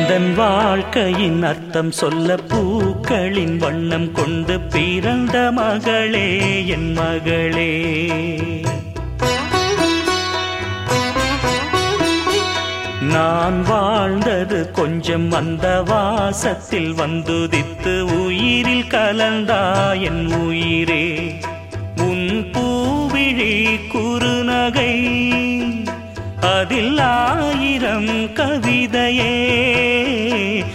எந்தன் வாழ்க்கையின் அர்த்தம் சொல்ல பூக்களின் வண்ணம் கொண்டு பிறந்த மகளே என் மகளே. நான் வாழ்ந்தது கொஞ்சம் அந்த வாசத்தில் வந்துதித்து உயிரில் கலந்தா என் உயிரே. உன் பூவிழி குறுநகை அதில் ஆயிரம் கவிதையே.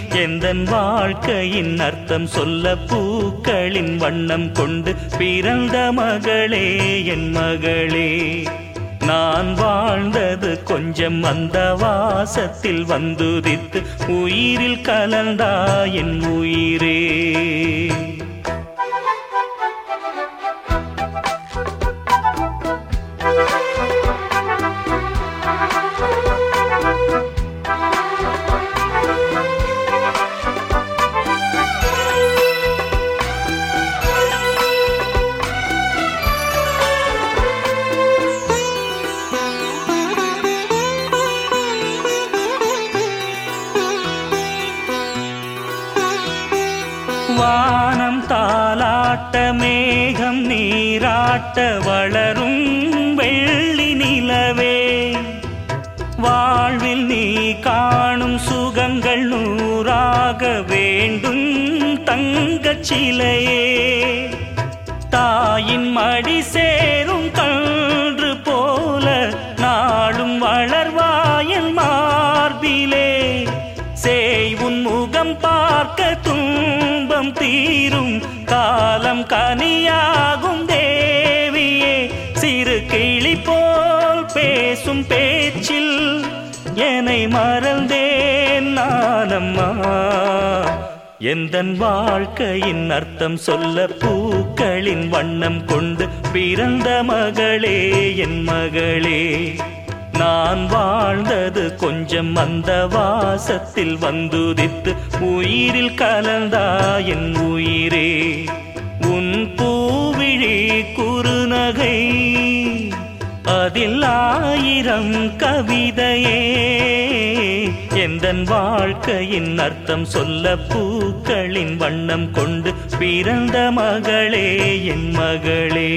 எந்தன் வாழ்க்கையின் அர்த்தம் சொல்ல பூக்களின் வண்ணம் கொண்டு பிறந்த மகளே என் மகளே. நான் வாழ்ந்தது கொஞ்சம் அந்த வாசத்தில் வந்துதித்து உயிரில் கலந்தா என் உயிரே. வானம் தாலாட்ட மேகம் நீராட்ட வளரும் வெள்ளி நிலவே. வாழ்வில் நீ காணும் சுகங்கள் நூறாக வேண்டும் தங்கச் சிலையே. தாயின் மடி சேரும் கன்று போல நாளும் வளர்வாயன் மார்பிலே. செய்வும் முகம் பார்க்க துன்பம் தீரும் காலம் கனியாகும் தேவியே. சிறு கிளி போல் பேசும் பேச்சில் என்னை மறந்தேன் நானம்மா. எந்தன் வாழ்க்கையின் அர்த்தம் சொல்ல பூக்களின் வண்ணம் கொண்டு பிறந்த மகளே என் மகளே. நான் வாழ்ந்தது கொஞ்சம் அந்த வாசத்தில் வந்துதித்து உயிரில் கலந்தா என் உயிரே உன் பூவிழி குறுநகை அதில் ஆயிரம் கவிதையே எந்தன் வாழ்க்கையின் அர்த்தம் சொல்ல பூக்களின் வண்ணம் கொண்டு பிறந்த மகளே என் மகளே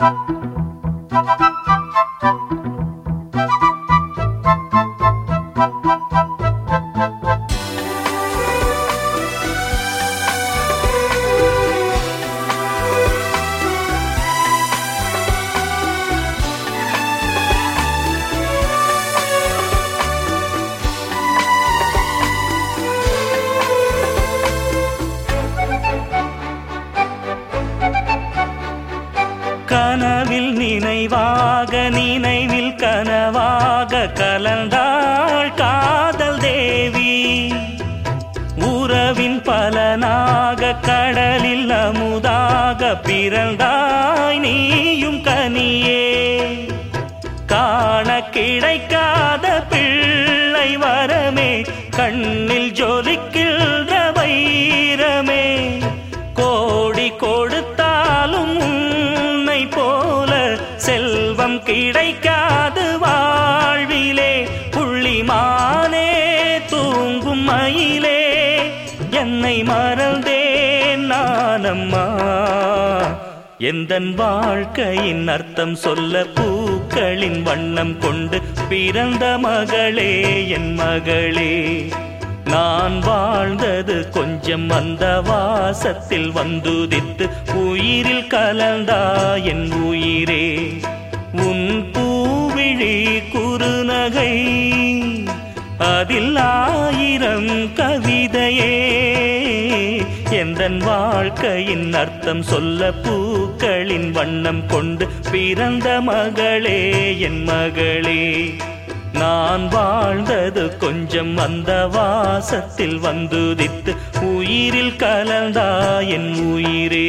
Thank you. கனவில் நினைவாக நினைவில் கனவாக கலந்தாள் காதல் தேவி. உறவின் பலனாக கடலில் அமுதாக பிறந்தாய் நீயும் கனியே. காண கிடைக்காத பிள்ளை வரமே கண்ணில் ஜொலிக்கின்ற உன்னை மறந்தேன் நானம்மா. எந்தன் வாழ்க்கையின் அர்த்தம் சொல்ல பூக்களின் வண்ணம் கொண்டு பிறந்த மகளே என் மகளே. நான் வாழ்ந்தது கொஞ்சம் அந்த வாசத்தில் வந்துதித்து உயிரில் கலந்தா என் உயிரே. உன் பூவிழி குறுநகை அதில் ஆயிரம் கவிதையே. எந்தன் வாழ்க்கையின் அர்த்தம் சொல்ல பூக்களின் வண்ணம் கொண்டு பிறந்த மகளே என் மகளே. நான் வாழ்ந்தது கொஞ்சம் அந்த வாசத்தில் வந்துதித்து உயிரில் கலந்தா என் உயிரே.